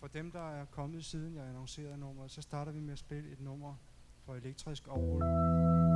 for dem, der er kommet siden jeg annoncerede nummeret, så starter vi med at spille et nummer for elektrisk orgel